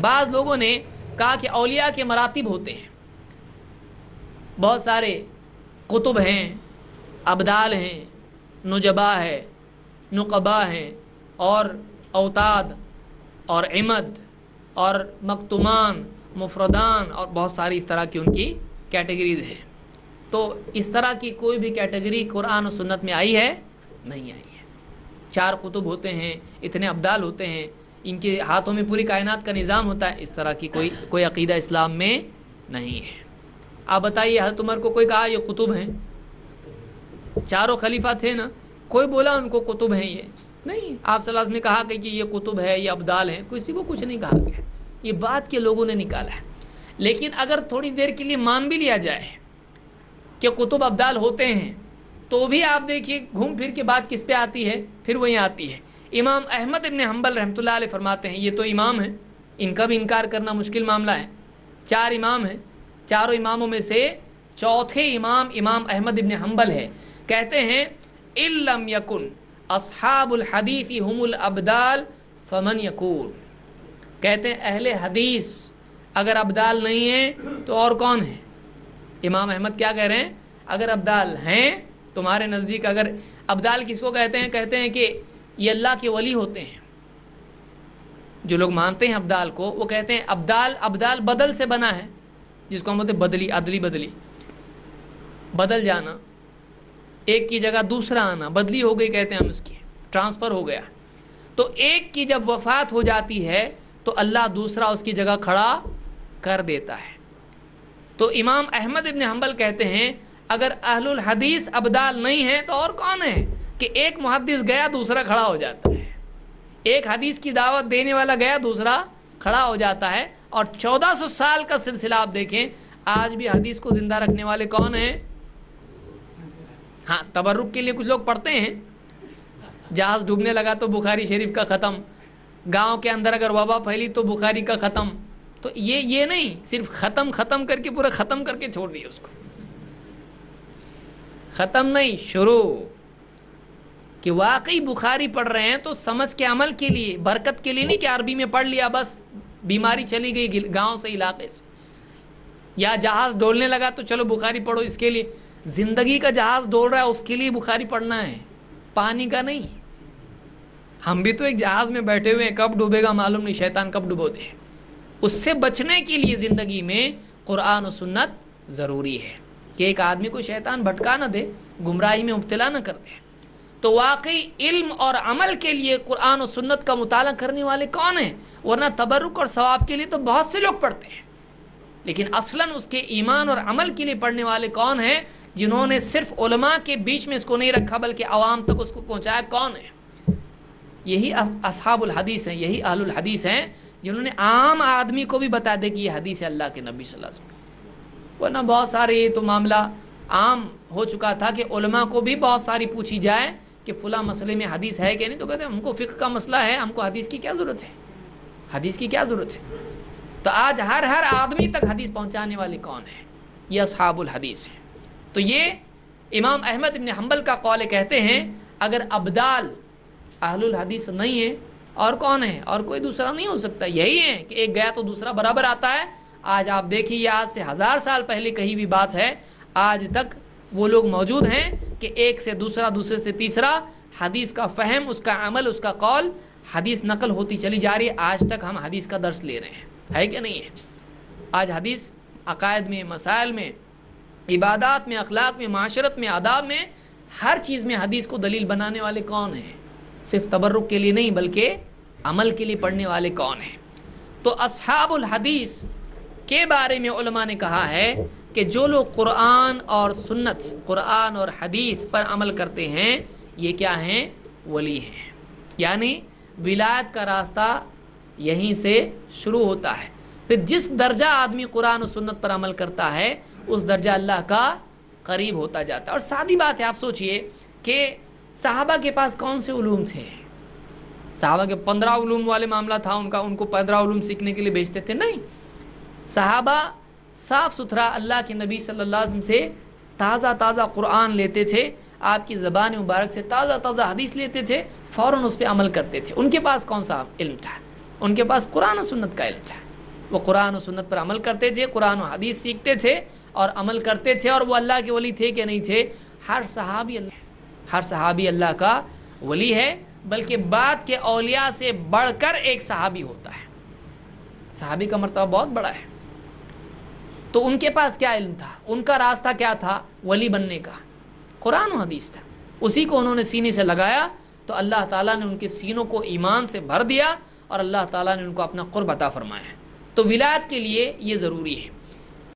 بعض لوگوں نے کہا کہ اولیاء کے مراتب ہوتے ہیں۔ بہت سارے قطب ہیں، ابدال ہیں، نجبا ہے، نقبا ہیں اور اوتاد اور عمد اور مکتمان مفردان اور بہت ساری اس طرح کی ان کی کیٹیگریز ہیں۔ تو اس طرح کی کوئی بھی کیٹیگری قرآن و سنت میں آئی ہے؟ نہیں آئی ہے۔ چار قطب ہوتے ہیں، اتنے ابدال ہوتے ہیں ان کے ہاتھوں میں پوری کائنات کا نظام ہوتا ہے، اس طرح کی کوئی کوئی عقیدہ اسلام میں نہیں ہے۔ آپ بتائیے، حضرت عمر کو کوئی کہا یہ قطب ہیں؟ چاروں خلیفہ تھے نا؟ کوئی بولا ان کو قطب ہیں یہ؟ نہیں، آپ صلی اللہ علیہ وسلم نے کہا کہ یہ قطب ہے، یہ ابدال ہیں۔ کسی کو کچھ نہیں کہا گیا۔ یہ بات کے لوگوں نے نکالا ہے۔ لیکن اگر تھوڑی دیر کے لیے مان بھی لیا جائے کہ قطب ابدال ہوتے ہیں، تو بھی آپ دیکھیے، گھوم پھر کے بات کس پہ آتی ہے؟ پھر وہیں آتی ہے۔ امام احمد ابن حنبل رحمۃ اللہ علیہ فرماتے ہیں، یہ تو امام ہیں، ان کا بھی انکار کرنا مشکل معاملہ ہے۔ چار امام ہیں، چاروں اماموں میں سے چوتھے امام امام احمد ابن حنبل ہے۔ کہتے ہیں علم یکن اصحاب الحدیث ہم الابدال فمن یقول کہتے ہیں، اہل حدیث، اگر ابدال نہیں ہیں تو اور کون ہیں؟ امام احمد کیا کہہ رہے ہیں، اگر ابدال ہیں، تمہارے نزدیک اگر ابدال کس کو کہتے ہیں؟ کہتے ہیں کہ یہ اللہ کے ولی ہوتے ہیں۔ جو لوگ مانتے ہیں ابدال کو، وہ کہتے ہیں ابدال ابدال بدل سے بنا ہے، جس کو ہم بولتے ہیں بدلی، عدلی، بدلی۔ بدل جانا، ایک کی جگہ دوسرا آنا، بدلی ہو گئی کہتے ہیں ہم اس کی، ٹرانسفر ہو گیا۔ تو ایک کی جب وفات ہو جاتی ہے، تو اللہ دوسرا اس کی جگہ کھڑا کر دیتا ہے۔ تو امام احمد ابن حنبل کہتے ہیں، اگر اہل الحدیث ابدال نہیں ہیں، تو اور کون ہے؟ کہ ایک محدث گیا دوسرا کھڑا ہو جاتا ہے۔ ایک حدیث کی دعوت دینے والا گیا دوسرا کھڑا ہو جاتا ہے۔ اور چودہ سو سال کا سلسلہ آپ دیکھیں، آج بھی حدیث کو زندہ رکھنے والے کون ہیں؟ ہاں تبرک کے لیے کچھ لوگ پڑھتے ہیں۔ جہاز ڈوبنے لگا تو بخاری شریف کا ختم۔ گاؤں کے اندر اگر وبا پھیلی تو بخاری کا ختم۔ تو یہ یہ نہیں، صرف ختم ختم کر کے پورا ختم کر کے چھوڑ دیے اس کو۔ ختم نہیں، شروع۔ کہ واقعی بخاری پڑھ رہے ہیں تو سمجھ کے عمل کے لیے، برکت کے لیے نہیں کہ عربی میں پڑھ لیا، بس بیماری چلی گئی گاؤں سے، علاقے سے۔ یا جہاز ڈولنے لگا تو چلو بخاری پڑھو اس کے لیے۔ زندگی کا جہاز ڈول رہا ہے، اس کے لیے بخاری پڑھنا ہے۔ پانی کا نہیں۔ ہم بھی تو ایک جہاز میں بیٹھے ہوئے ہیں، کب ڈوبے گا معلوم نہیں، شیطان کب ڈبو دے اس سے بچنے کے لیے زندگی میں قرآن و سنت ضروری ہے۔ کہ ایک آدمی کو شیطان بھٹکا نہ دے، گمراہی میں مبتلا نہ کر دے۔ تو واقعی علم اور عمل کے لیے قرآن و سنت کا مطالعہ کرنے والے کون ہیں؟ ورنہ تبرک اور ثواب کے لیے تو بہت سے لوگ پڑھتے ہیں۔ لیکن اصلاً اس کے ایمان اور عمل کے لیے پڑھنے والے کون ہیں؟ جنہوں نے صرف علماء کے بیچ میں اس کو نہیں رکھا، بلکہ عوام تک اس کو پہنچایا کون ہے یہی اصحاب الحدیث ہیں، یہی اہل الحدیث ہیں، جنہوں نے عام آدمی کو بھی بتا دے کہ یہ حدیث ہے اللہ کے نبی صلی اللہ علیہ وسلم۔ ورنہ بہت سارے یہ تو معاملہ عام ہو چکا تھا کہ علماء کو بھی بہت ساری پوچھی جائے کہ فلاں مسئلے میں حدیث ہے کہ نہیں، تو کہتے ہیں ہم کو فقہ کا مسئلہ ہے، ہم کو حدیث کی کیا ضرورت ہے؟ حدیث کی کیا ضرورت ہے؟ تو آج ہر ہر آدمی تک حدیث پہنچانے والے کون ہیں؟ یہ اصحاب الحدیث ہیں۔ تو یہ امام احمد ابن حنبل کا قول کہتے ہیں، اگر ابدال اہل الحدیث نہیں ہے اور کون ہے اور کوئی دوسرا نہیں ہو سکتا۔ یہی ہے کہ ایک گیا تو دوسرا برابر آتا ہے۔ آج آپ دیکھیے آج سے ہزار سال پہلے کہیں بھی بات ہے، آج تک وہ لوگ موجود ہیں۔ کہ ایک سے دوسرا، دوسرے سے تیسرا حدیث کا فہم، اس کا عمل، اس کا قول حدیث نقل ہوتی چلی جا رہی ہے۔ آج تک ہم حدیث کا درس لے رہے ہیں۔ ہے کہ نہیں ہے؟ آج حدیث عقائد میں، مسائل میں، عبادات میں، اخلاق میں، معاشرت میں، آداب میں، ہر چیز میں حدیث کو دلیل بنانے والے کون ہیں؟ صرف تبرک کے لیے نہیں، بلکہ عمل کے لیے پڑھنے والے کون ہیں؟ تو اصحاب الحدیث کے بارے میں علماء نے کہا ہے کہ جو لوگ قرآن اور سنت، قرآن اور حدیث پر عمل کرتے ہیں، یہ کیا ہیں؟ ولی ہیں۔ یعنی ولایت کا راستہ یہیں سے شروع ہوتا ہے۔ پھر جس درجہ آدمی قرآن و سنت پر عمل کرتا ہے، اس درجہ اللہ کا قریب ہوتا جاتا ہے۔ اور سادی بات ہے، آپ سوچئے کہ صحابہ کے پاس کون سے علوم تھے؟ صحابہ کے پندرہ علوم والے معاملہ تھا، ان کا ان کو پندرہ علوم سیکھنے کے لیے بھیجتے تھے؟ نہیں۔ صحابہ صاف ستھرا اللہ کے نبی صلی اللہ علیہ وسلم سے تازہ تازہ قرآن لیتے تھے، آپ کی زبان مبارک سے تازہ تازہ حدیث لیتے تھے، فوراً اس پہ عمل کرتے تھے۔ ان کے پاس کون سا علم تھا؟ ان کے پاس قرآن و سنت کا علم تھا۔ وہ قرآن و سنت پر عمل کرتے تھے، قرآن و حدیث سیکھتے تھے اور عمل کرتے تھے اور وہ اللہ کے ولی تھے کہ نہیں تھے؟ ہر صحابی اللہ، ہر صحابی اللہ کا ولی ہے، بلکہ بعد کے اولیاء سے بڑھ کر ایک صحابی ہوتا ہے۔ صحابی کا مرتبہ بہت بڑا ہے۔ تو ان کے پاس کیا علم تھا؟ ان کا راستہ کیا تھا؟ ولی بننے کا۔ قرآن و حدیث تھا۔ اسی کو انہوں نے سینے سے لگایا۔ تو اللہ تعالیٰ نے ان کے سینوں کو ایمان سے بھر دیا اور اللہ تعالیٰ نے ان کو اپنا قرب عطا فرمایا۔ ہے تو ولایت کے لیے یہ ضروری ہے۔